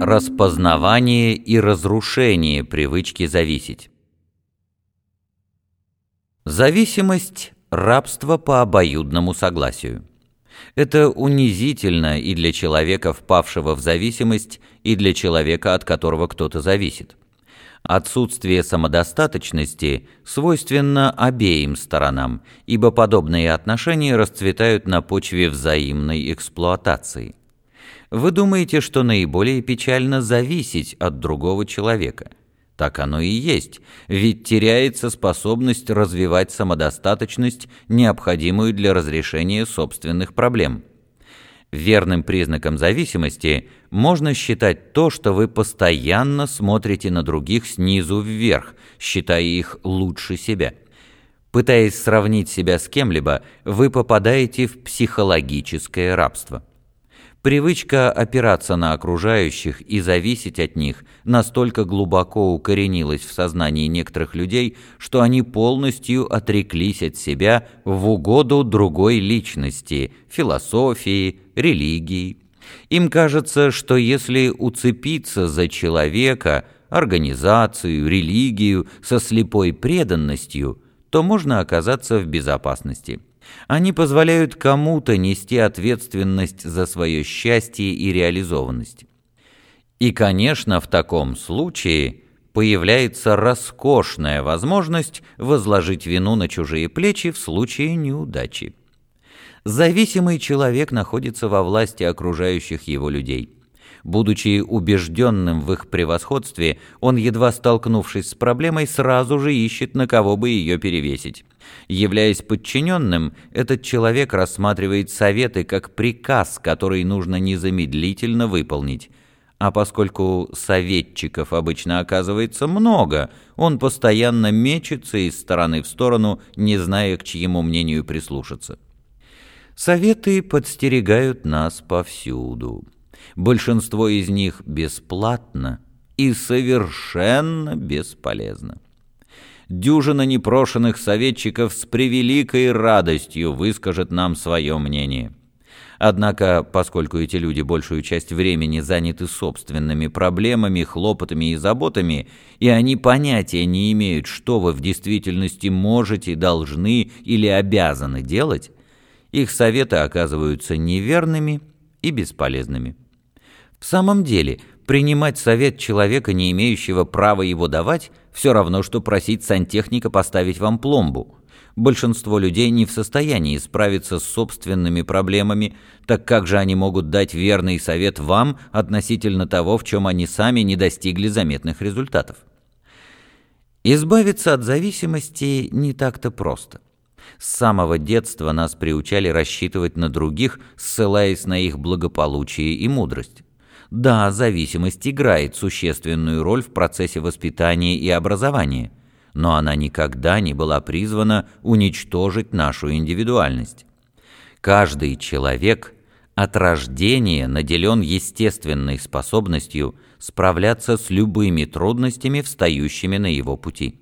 Распознавание и разрушение привычки зависеть. Зависимость – рабство по обоюдному согласию. Это унизительно и для человека, впавшего в зависимость, и для человека, от которого кто-то зависит. Отсутствие самодостаточности свойственно обеим сторонам, ибо подобные отношения расцветают на почве взаимной эксплуатации. Вы думаете, что наиболее печально зависеть от другого человека. Так оно и есть, ведь теряется способность развивать самодостаточность, необходимую для разрешения собственных проблем. Верным признаком зависимости можно считать то, что вы постоянно смотрите на других снизу вверх, считая их лучше себя. Пытаясь сравнить себя с кем-либо, вы попадаете в психологическое рабство. Привычка опираться на окружающих и зависеть от них настолько глубоко укоренилась в сознании некоторых людей, что они полностью отреклись от себя в угоду другой личности, философии, религии. Им кажется, что если уцепиться за человека, организацию, религию со слепой преданностью, то можно оказаться в безопасности. Они позволяют кому-то нести ответственность за свое счастье и реализованность. И, конечно, в таком случае появляется роскошная возможность возложить вину на чужие плечи в случае неудачи. Зависимый человек находится во власти окружающих его людей – Будучи убежденным в их превосходстве, он, едва столкнувшись с проблемой, сразу же ищет, на кого бы ее перевесить. Являясь подчиненным, этот человек рассматривает советы как приказ, который нужно незамедлительно выполнить. А поскольку советчиков обычно оказывается много, он постоянно мечется из стороны в сторону, не зная, к чьему мнению прислушаться. Советы подстерегают нас повсюду. Большинство из них бесплатно и совершенно бесполезно. Дюжина непрошенных советчиков с превеликой радостью выскажет нам свое мнение. Однако, поскольку эти люди большую часть времени заняты собственными проблемами, хлопотами и заботами, и они понятия не имеют, что вы в действительности можете, должны или обязаны делать, их советы оказываются неверными и бесполезными. В самом деле, принимать совет человека, не имеющего права его давать, все равно, что просить сантехника поставить вам пломбу. Большинство людей не в состоянии справиться с собственными проблемами, так как же они могут дать верный совет вам относительно того, в чем они сами не достигли заметных результатов? Избавиться от зависимости не так-то просто. С самого детства нас приучали рассчитывать на других, ссылаясь на их благополучие и мудрость. Да, зависимость играет существенную роль в процессе воспитания и образования, но она никогда не была призвана уничтожить нашу индивидуальность. Каждый человек от рождения наделен естественной способностью справляться с любыми трудностями, встающими на его пути.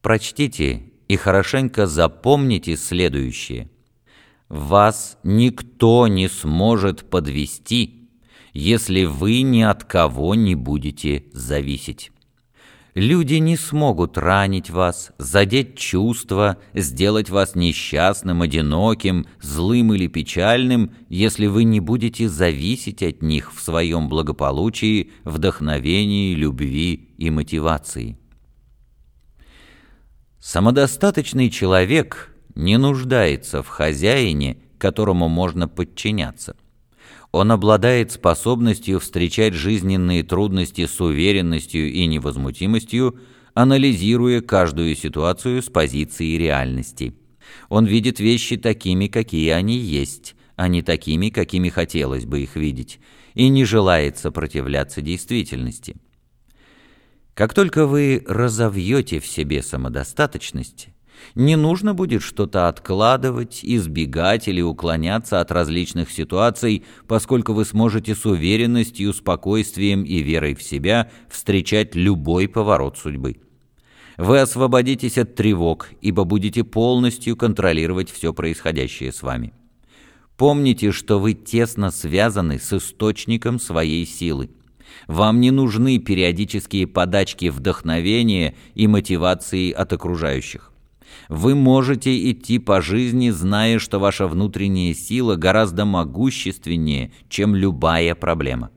Прочтите и хорошенько запомните следующее. Вас никто не сможет подвести если вы ни от кого не будете зависеть. Люди не смогут ранить вас, задеть чувства, сделать вас несчастным, одиноким, злым или печальным, если вы не будете зависеть от них в своем благополучии, вдохновении, любви и мотивации. Самодостаточный человек не нуждается в хозяине, которому можно подчиняться. Он обладает способностью встречать жизненные трудности с уверенностью и невозмутимостью, анализируя каждую ситуацию с позиции реальности. Он видит вещи такими, какие они есть, а не такими, какими хотелось бы их видеть, и не желает сопротивляться действительности. Как только вы разовьете в себе самодостаточность, не нужно будет что-то откладывать, избегать или уклоняться от различных ситуаций, поскольку вы сможете с уверенностью, спокойствием и верой в себя встречать любой поворот судьбы. Вы освободитесь от тревог, ибо будете полностью контролировать все происходящее с вами. Помните, что вы тесно связаны с источником своей силы. Вам не нужны периодические подачки вдохновения и мотивации от окружающих. Вы можете идти по жизни, зная, что ваша внутренняя сила гораздо могущественнее, чем любая проблема.